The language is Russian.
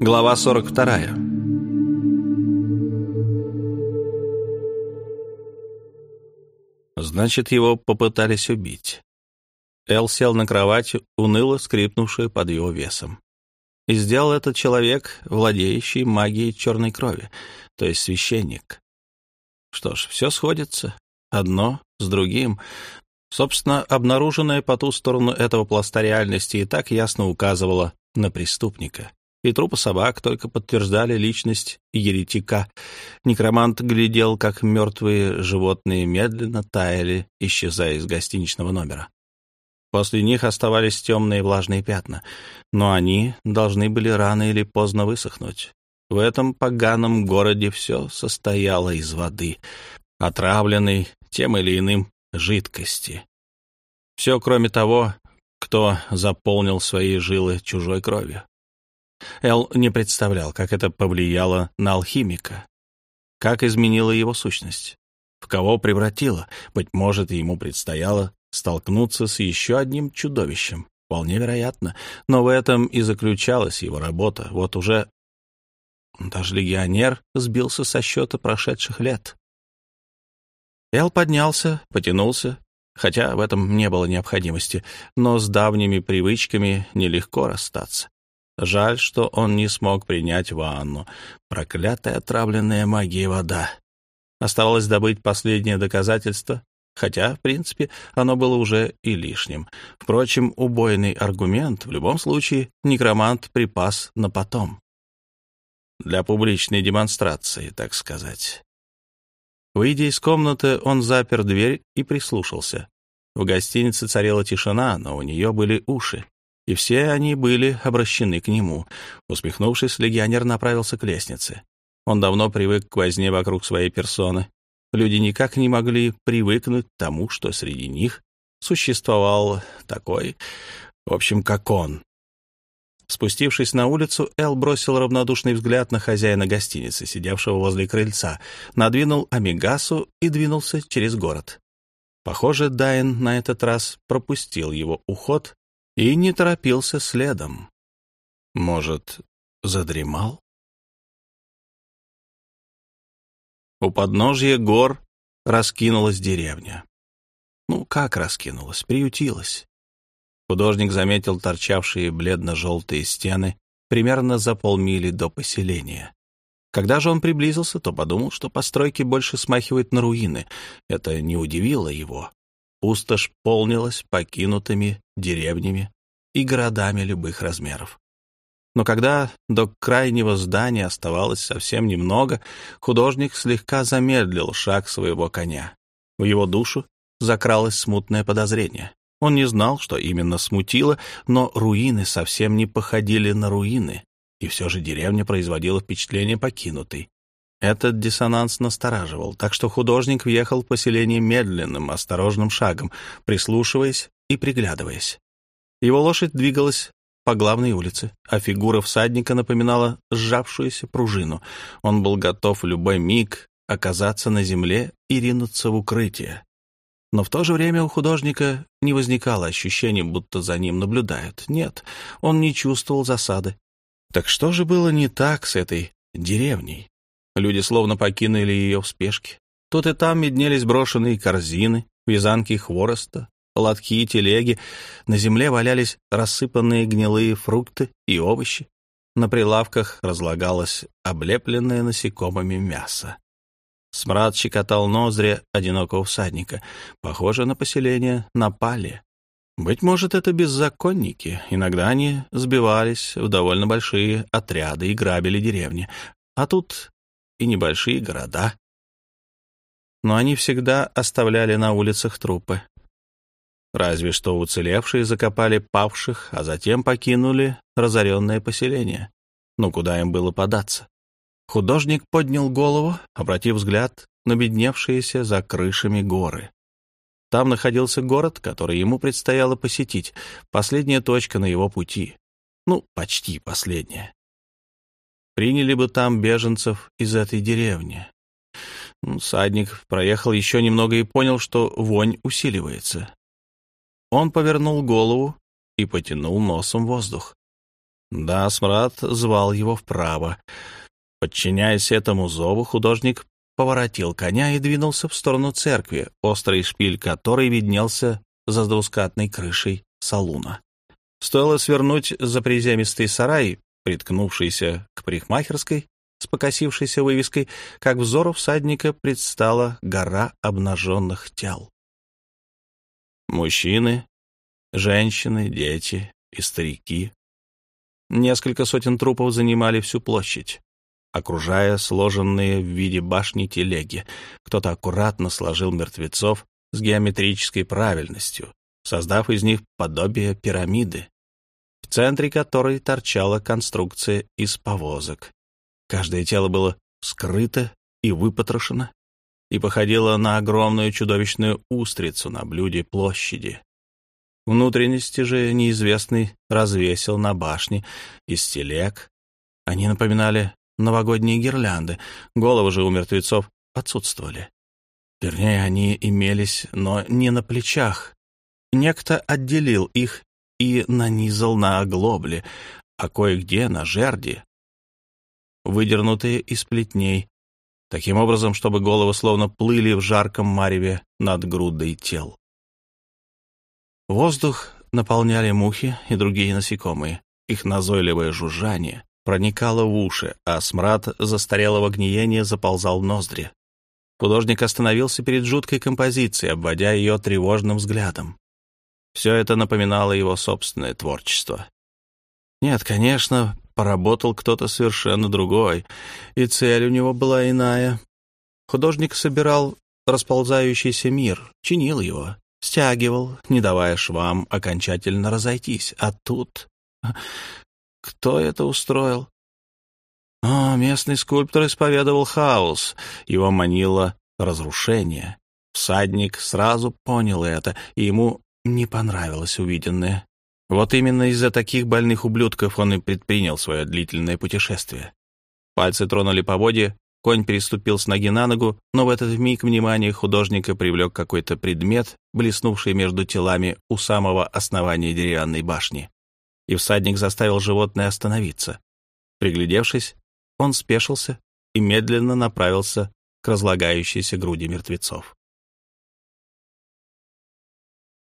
Глава 42. Значит, его попытались убить. Эл сел на кровать, уныло скрипнувшую под его весом. И сделал этот человек, владеющий магией черной крови, то есть священник. Что ж, все сходится, одно с другим. Собственно, обнаруженное по ту сторону этого пласта реальности и так ясно указывало на преступника. И трупы собак только подтверждали личность еретика. Некромант глядел, как мертвые животные медленно таяли, исчезая из гостиничного номера. После них оставались темные влажные пятна, но они должны были рано или поздно высохнуть. В этом поганом городе все состояло из воды, отравленной тем или иным жидкости. Все, кроме того, кто заполнил свои жилы чужой кровью. Эл не представлял, как это повлияло на алхимика, как изменило его сущность, в кого превратило. Быть может, ему предстояло столкнуться с еще одним чудовищем. Вполне вероятно, но в этом и заключалась его работа. Вот уже даже легионер сбился со счета прошедших лет. Эл поднялся, потянулся, хотя в этом не было необходимости, но с давними привычками нелегко расстаться. Жаль, что он не смог принять ванну. Проклятая отравленная магией вода. Оставалось добыть последнее доказательство, хотя, в принципе, оно было уже и лишним. Впрочем, убойный аргумент в любом случае некромант припас на потом. Для публичной демонстрации, так сказать. Выйдя из комнаты, он запер дверь и прислушался. В гостинице царила тишина, но у нее были уши и все они были обращены к нему. Усмехнувшись, легионер направился к лестнице. Он давно привык к возне вокруг своей персоны. Люди никак не могли привыкнуть к тому, что среди них существовал такой, в общем, как он. Спустившись на улицу, Эл бросил равнодушный взгляд на хозяина гостиницы, сидевшего возле крыльца, надвинул амигасу и двинулся через город. Похоже, Дайн на этот раз пропустил его уход и не торопился следом. Может, задремал? У подножья гор раскинулась деревня. Ну, как раскинулась? Приютилась. Художник заметил торчавшие бледно-желтые стены примерно за полмили до поселения. Когда же он приблизился, то подумал, что постройки больше смахивают на руины. Это не удивило его. Пустошь полнилась покинутыми деревнями и городами любых размеров. Но когда до крайнего здания оставалось совсем немного, художник слегка замедлил шаг своего коня. В его душу закралось смутное подозрение. Он не знал, что именно смутило, но руины совсем не походили на руины, и все же деревня производила впечатление покинутой. Этот диссонанс настораживал, так что художник въехал в поселение медленным, осторожным шагом, прислушиваясь и приглядываясь. Его лошадь двигалась по главной улице, а фигура всадника напоминала сжавшуюся пружину. Он был готов в любой миг оказаться на земле и ринуться в укрытие. Но в то же время у художника не возникало ощущения, будто за ним наблюдают. Нет, он не чувствовал засады. Так что же было не так с этой деревней? Люди словно покинули ее в спешке. Тут и там меднелись брошенные корзины, вязанки хвороста, лотки и телеги. На земле валялись рассыпанные гнилые фрукты и овощи. На прилавках разлагалось облепленное насекомыми мясо. Смрад щекотал ноздри одинокого всадника. Похоже на поселение напали. Быть может, это беззаконники. Иногда они сбивались в довольно большие отряды и грабили деревни. А тут и небольшие города. Но они всегда оставляли на улицах трупы. Разве что уцелевшие закопали павших, а затем покинули разоренное поселение. Но куда им было податься? Художник поднял голову, обратив взгляд на бедневшиеся за крышами горы. Там находился город, который ему предстояло посетить, последняя точка на его пути. Ну, почти последняя. Приняли бы там беженцев из этой деревни. Садник проехал еще немного и понял, что вонь усиливается. Он повернул голову и потянул носом воздух. Да, смрад звал его вправо. Подчиняясь этому зову, художник поворотил коня и двинулся в сторону церкви, острый шпиль которой виднелся за двускатной крышей салуна. Стоило свернуть за приземистый сарай, приткнувшийся к парикмахерской, с покосившейся вывеской, как взору всадника предстала гора обнаженных тел. Мужчины, женщины, дети и старики. Несколько сотен трупов занимали всю площадь, окружая сложенные в виде башни телеги. Кто-то аккуратно сложил мертвецов с геометрической правильностью, создав из них подобие пирамиды, в центре которой торчала конструкция из повозок. Каждое тело было скрыто и выпотрошено и походило на огромную чудовищную устрицу на блюде площади. Внутренности же неизвестный развесил на башне из телег. Они напоминали новогодние гирлянды, головы же у мертвецов отсутствовали. Вернее, они имелись, но не на плечах. Некто отделил их и нанизал на оглобли, а кое-где на жерди выдернутые из плетней, таким образом, чтобы головы словно плыли в жарком мареве над грудой тел. Воздух наполняли мухи и другие насекомые. Их назойливое жужжание проникало в уши, а смрад застарелого гниения заползал в ноздри. Художник остановился перед жуткой композицией, обводя ее тревожным взглядом. Все это напоминало его собственное творчество. Нет, конечно, поработал кто-то совершенно другой, и цель у него была иная. Художник собирал расползающийся мир, чинил его, стягивал, не давая швам окончательно разойтись. А тут... Кто это устроил? О, местный скульптор исповедовал хаос, его манило разрушение. Всадник сразу понял это, и ему не понравилось увиденное. Вот именно из-за таких больных ублюдков он и предпринял свое длительное путешествие. Пальцы тронули поводья, конь переступил с ноги на ногу, но в этот миг внимание художника привлек какой-то предмет, блеснувший между телами у самого основания деревянной башни. И всадник заставил животное остановиться. Приглядевшись, он спешился и медленно направился к разлагающейся груди мертвецов.